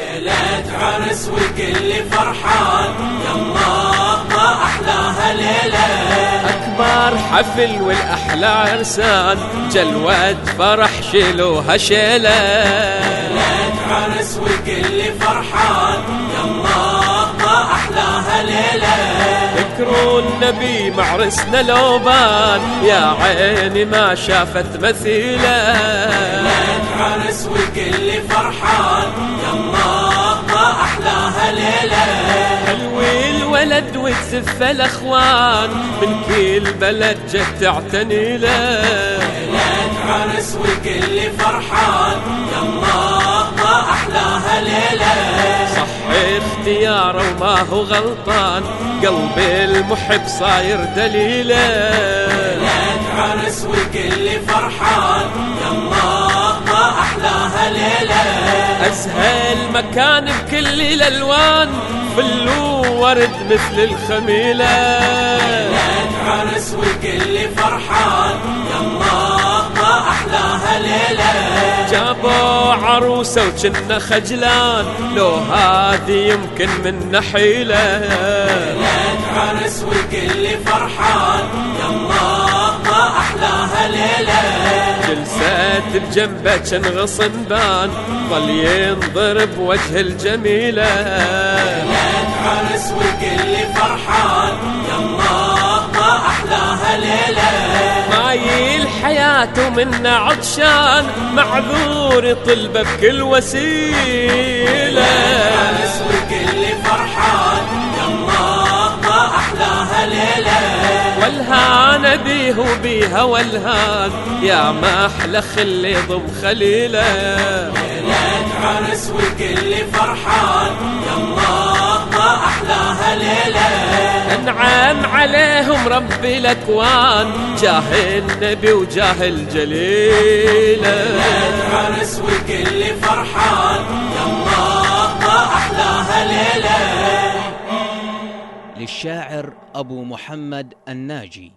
ليلة عرس وكل فرحان. يا الله ما أحلاها ليلة. أكبر حفل والأحلى عرسان جلوة فرح شيلوها شيلة. ليلة عرس وكل فرحان. النبي معرسنا لوبان يا عيني ما شافت مثيله عرس وكل فرحان يا الله ما أحلاها ليلة حلو الولد وتزف الأخوان من كل بلد جت تعتني له. ليلة عرس وكل فرحان يا الله ما أحلاها ليلة صح اختياره وما هو غلطان. قلب المحب صاير دليله ليلة عرس وكل فرحان. يا الله ما أحلاها ليلة. ازهى المكان بكل الألوان. فلو ورد مثل الخميلة. ليلة عرس وكل فرحان. يا الله ما أحلاها ليلة. جابوا عروسه وكنا خجلان. لو هذه يمكن من نحيله ليلة عرس وكل فرحان يا الله ما أحلاها ليلة جلسات بجنبه كان غصن بان. ظل ينظر بوجه الجميلة. ليلة عرس وكل فرحان حياته منا عطشان معذور طلبه بكل وسيلة. عرس وكل فرحان الله ما أحلاها ليلة والهان بيه وبيها والهان يا ما أحلى خلي ضم خليله. ليلة عرس وكل فرحان يا انعم عليهم رب الأكوان جاه النبي وجاه الجليله ليلة عرس وكل فرحان يا الله ما أحلاها ليلة للشاعر أبو محمد الناجي.